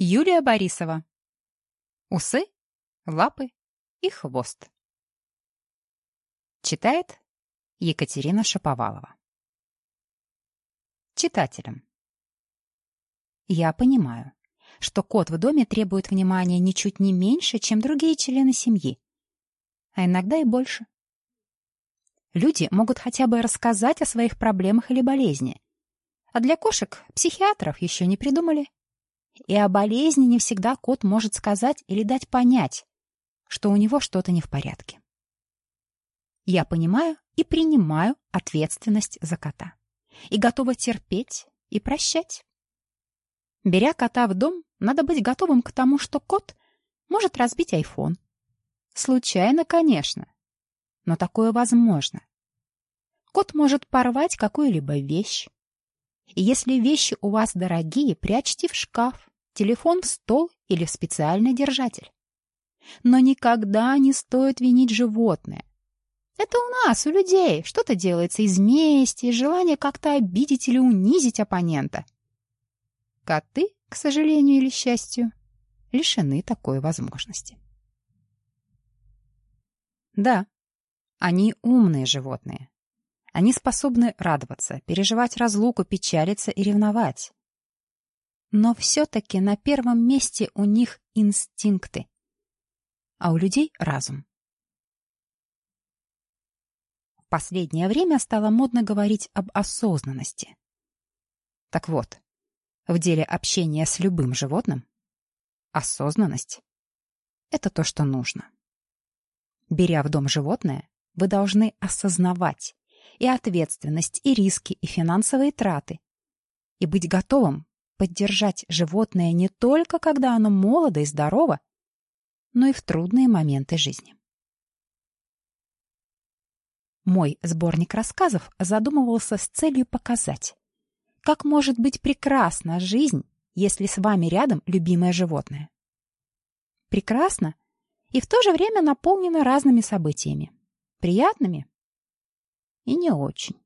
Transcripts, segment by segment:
Юлия Борисова. Усы, лапы и хвост. Читает Екатерина Шаповалова. Читателям. Я понимаю, что кот в доме требует внимания ничуть не меньше, чем другие члены семьи, а иногда и больше. Люди могут хотя бы рассказать о своих проблемах или болезни, а для кошек психиатров еще не придумали. И о болезни не всегда кот может сказать или дать понять, что у него что-то не в порядке. Я понимаю и принимаю ответственность за кота. И готова терпеть и прощать. Беря кота в дом, надо быть готовым к тому, что кот может разбить айфон. Случайно, конечно, но такое возможно. Кот может порвать какую-либо вещь. Если вещи у вас дорогие, прячьте в шкаф, телефон в стол или в специальный держатель. Но никогда не стоит винить животное. Это у нас, у людей, что-то делается из мести, из желания как-то обидеть или унизить оппонента. Коты, к сожалению или счастью, лишены такой возможности. Да, они умные животные. Они способны радоваться, переживать разлуку, печалиться и ревновать. Но все-таки на первом месте у них инстинкты, а у людей разум. В последнее время стало модно говорить об осознанности. Так вот, в деле общения с любым животным осознанность — это то, что нужно. Беря в дом животное, вы должны осознавать и ответственность, и риски, и финансовые траты, и быть готовым поддержать животное не только когда оно молодо и здорово, но и в трудные моменты жизни. Мой сборник рассказов задумывался с целью показать, как может быть прекрасна жизнь, если с вами рядом любимое животное. Прекрасно и в то же время наполнена разными событиями. Приятными и не очень.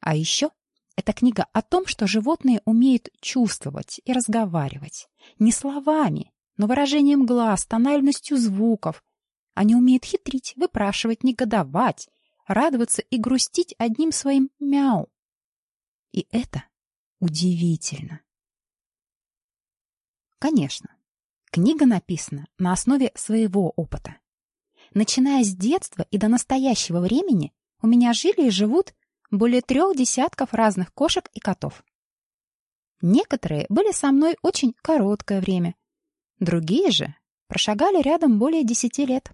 А еще эта книга о том, что животные умеют чувствовать и разговаривать. Не словами, но выражением глаз, тональностью звуков. Они умеют хитрить, выпрашивать, негодовать, радоваться и грустить одним своим мяу. И это удивительно. Конечно, книга написана на основе своего опыта. Начиная с детства и до настоящего времени у меня жили и живут более трех десятков разных кошек и котов. Некоторые были со мной очень короткое время, другие же прошагали рядом более десяти лет.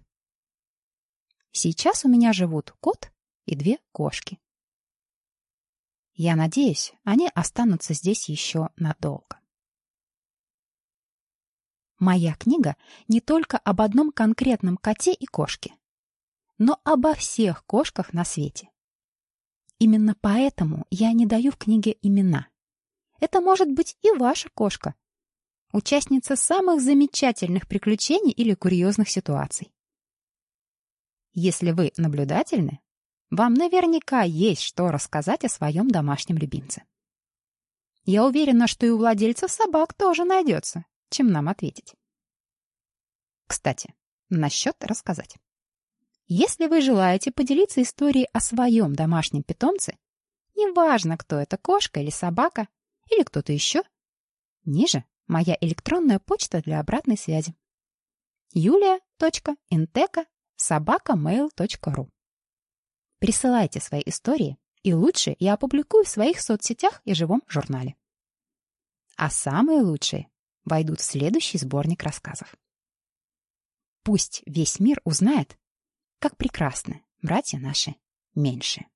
Сейчас у меня живут кот и две кошки. Я надеюсь, они останутся здесь еще надолго. Моя книга не только об одном конкретном коте и кошке, но обо всех кошках на свете. Именно поэтому я не даю в книге имена. Это может быть и ваша кошка, участница самых замечательных приключений или курьезных ситуаций. Если вы наблюдательны, вам наверняка есть что рассказать о своем домашнем любимце. Я уверена, что и у владельцев собак тоже найдется, чем нам ответить. Кстати, насчет рассказать. Если вы желаете поделиться историей о своем домашнем питомце, неважно, кто это, кошка или собака, или кто-то еще, ниже моя электронная почта для обратной связи. julia.inteca.sobaka.mail.ru Присылайте свои истории, и лучше я опубликую в своих соцсетях и живом журнале. А самые лучшие войдут в следующий сборник рассказов. Пусть весь мир узнает, как прекрасны братья наши меньшие.